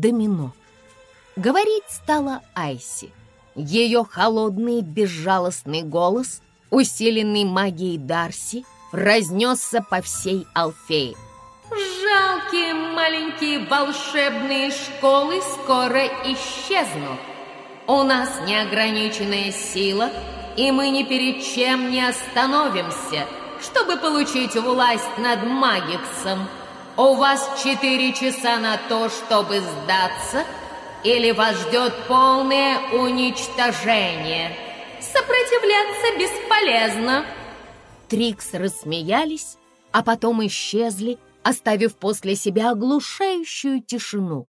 домино. Говорить стала Айси. Ее холодный безжалостный голос, усиленный магией Дарси, разнесся по всей Алфее. Жалкие маленькие волшебные школы скоро исчезнут. У нас неограниченная сила, и мы ни перед чем не остановимся, чтобы получить власть над Магиксом. У вас четыре часа на то, чтобы сдаться, или вас ждет полное уничтожение. Сопротивляться бесполезно. Трикс рассмеялись, а потом исчезли, оставив после себя оглушающую тишину.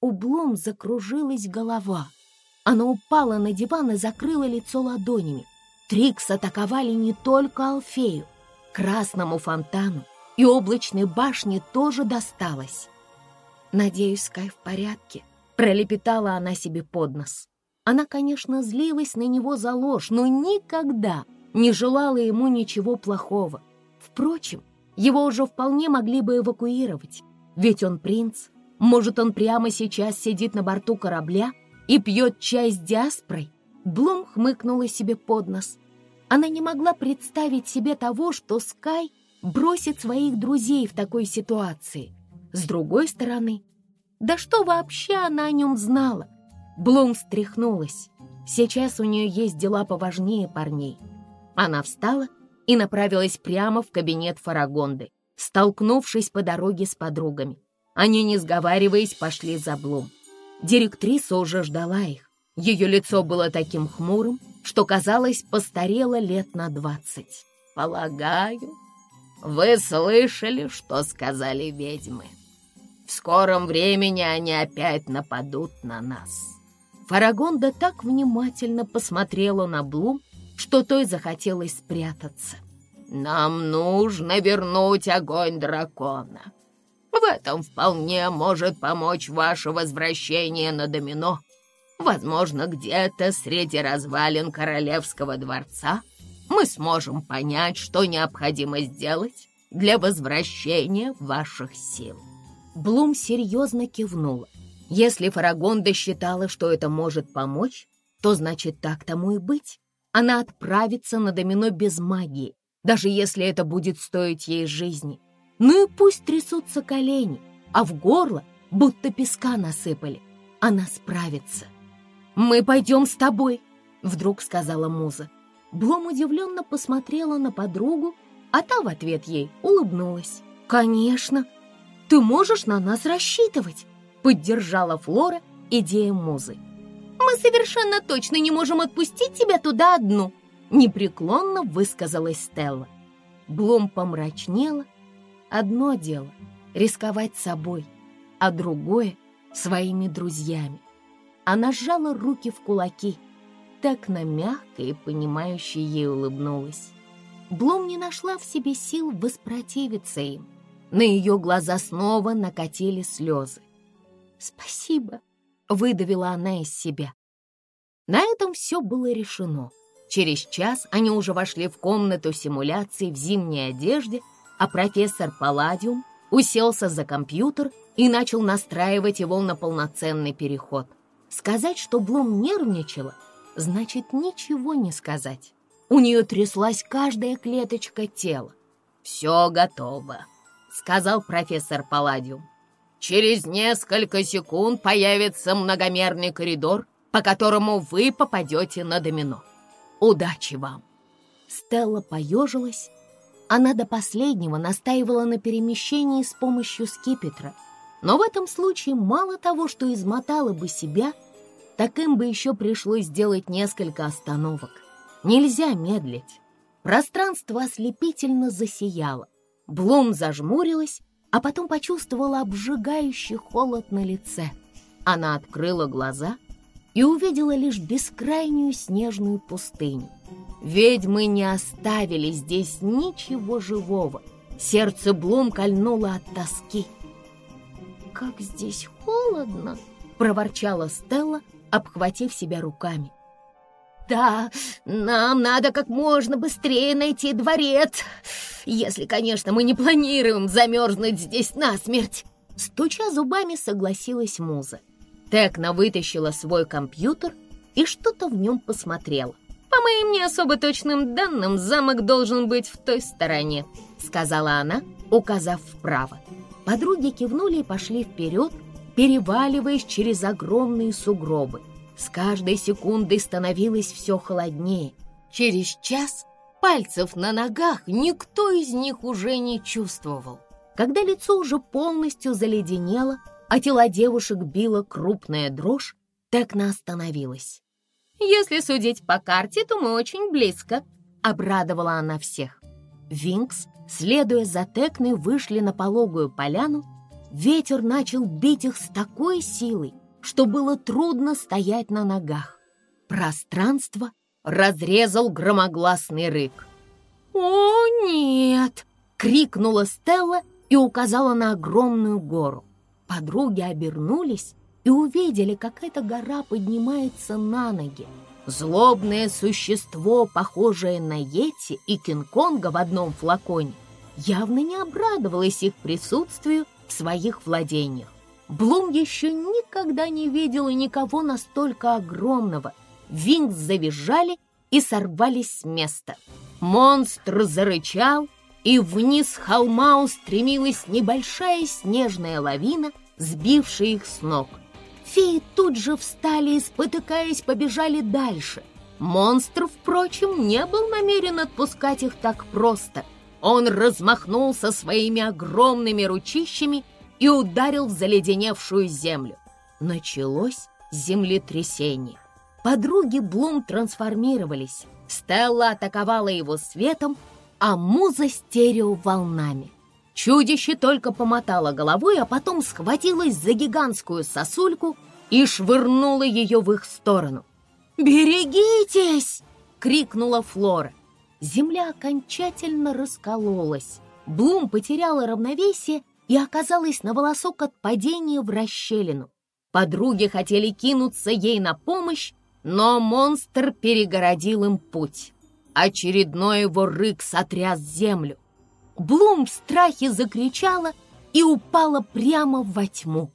У Блум закружилась голова. Она упала на диван и закрыла лицо ладонями. Трикс атаковали не только Алфею. Красному фонтану и облачной башне тоже досталось. «Надеюсь, Скай в порядке», — пролепетала она себе под нос. Она, конечно, злилась на него за ложь, но никогда не желала ему ничего плохого. Впрочем, его уже вполне могли бы эвакуировать, ведь он принц. Может, он прямо сейчас сидит на борту корабля и пьет чай с диаспорой? Блум хмыкнула себе под нос. Она не могла представить себе того, что Скай бросит своих друзей в такой ситуации. С другой стороны, да что вообще она о нем знала? Блум встряхнулась. Сейчас у нее есть дела поважнее парней. Она встала и направилась прямо в кабинет Фарагонды, столкнувшись по дороге с подругами. Они, не сговариваясь, пошли за Блум. Директриса уже ждала их. Ее лицо было таким хмурым, что, казалось, постарело лет на двадцать. «Полагаю, вы слышали, что сказали ведьмы? В скором времени они опять нападут на нас». Фарагонда так внимательно посмотрела на Блум, что той захотелось спрятаться. «Нам нужно вернуть огонь дракона. В этом вполне может помочь ваше возвращение на домино. Возможно, где-то среди развалин королевского дворца мы сможем понять, что необходимо сделать для возвращения ваших сил». Блум серьезно кивнула. Если Фарагонда считала, что это может помочь, то значит так тому и быть. Она отправится на домино без магии, даже если это будет стоить ей жизни. Ну и пусть трясутся колени, а в горло будто песка насыпали. Она справится. «Мы пойдем с тобой», — вдруг сказала Муза. Блом удивленно посмотрела на подругу, а та в ответ ей улыбнулась. «Конечно! Ты можешь на нас рассчитывать!» — поддержала Флора идея Музы мы совершенно точно не можем отпустить тебя туда одну», непреклонно высказалась Стелла. Блум помрачнела. Одно дело — рисковать собой, а другое — своими друзьями. Она сжала руки в кулаки, так на мягко и понимающе ей улыбнулась. Блум не нашла в себе сил воспротивиться им. На ее глаза снова накатили слезы. «Спасибо», — выдавила она из себя. На этом все было решено. Через час они уже вошли в комнату симуляции в зимней одежде, а профессор Палладиум уселся за компьютер и начал настраивать его на полноценный переход. Сказать, что Блум нервничала, значит ничего не сказать. У нее тряслась каждая клеточка тела. «Все готово», — сказал профессор Палладиум. «Через несколько секунд появится многомерный коридор, по которому вы попадете на домино. Удачи вам!» Стелла поежилась. Она до последнего настаивала на перемещении с помощью скипетра. Но в этом случае мало того, что измотала бы себя, так им бы еще пришлось сделать несколько остановок. Нельзя медлить. Пространство ослепительно засияло. Блум зажмурилась, а потом почувствовала обжигающий холод на лице. Она открыла глаза — и увидела лишь бескрайнюю снежную пустыню. Ведьмы не оставили здесь ничего живого. Сердце Блум кольнуло от тоски. «Как здесь холодно!» — проворчала Стелла, обхватив себя руками. «Да, нам надо как можно быстрее найти дворец, если, конечно, мы не планируем замерзнуть здесь насмерть!» Стуча зубами, согласилась Муза. Текна вытащила свой компьютер и что-то в нем посмотрела. «По моим не особо точным данным, замок должен быть в той стороне», сказала она, указав вправо. Подруги кивнули и пошли вперед, переваливаясь через огромные сугробы. С каждой секундой становилось все холоднее. Через час пальцев на ногах никто из них уже не чувствовал. Когда лицо уже полностью заледенело, а тела девушек била крупная дрожь, Текна остановилась. «Если судить по карте, то мы очень близко», — обрадовала она всех. Винкс, следуя за Текной, вышли на пологую поляну. Ветер начал бить их с такой силой, что было трудно стоять на ногах. Пространство разрезал громогласный рык. «О, нет!» — крикнула Стелла и указала на огромную гору. Подруги обернулись и увидели, как эта гора поднимается на ноги. Злобное существо, похожее на Йети и Кинг-Конга в одном флаконе, явно не обрадовалось их присутствию в своих владениях. Блум еще никогда не видела никого настолько огромного. Винкс завизжали и сорвались с места. Монстр зарычал, и вниз холма устремилась небольшая снежная лавина, сбившая их с ног. Феи тут же встали и, спотыкаясь, побежали дальше. Монстр, впрочем, не был намерен отпускать их так просто. Он размахнулся своими огромными ручищами и ударил в заледеневшую землю. Началось землетрясение. Подруги Блум трансформировались. Стелла атаковала его светом, а муза стерео волнами. Чудище только помотало головой, а потом схватилось за гигантскую сосульку и швырнуло ее в их сторону. «Берегитесь!» — крикнула Флора. Земля окончательно раскололась. Блум потеряла равновесие и оказалась на волосок от падения в расщелину. Подруги хотели кинуться ей на помощь, но монстр перегородил им путь. Очередной его рык сотряс землю. Блум в страхе закричала и упала прямо во тьму.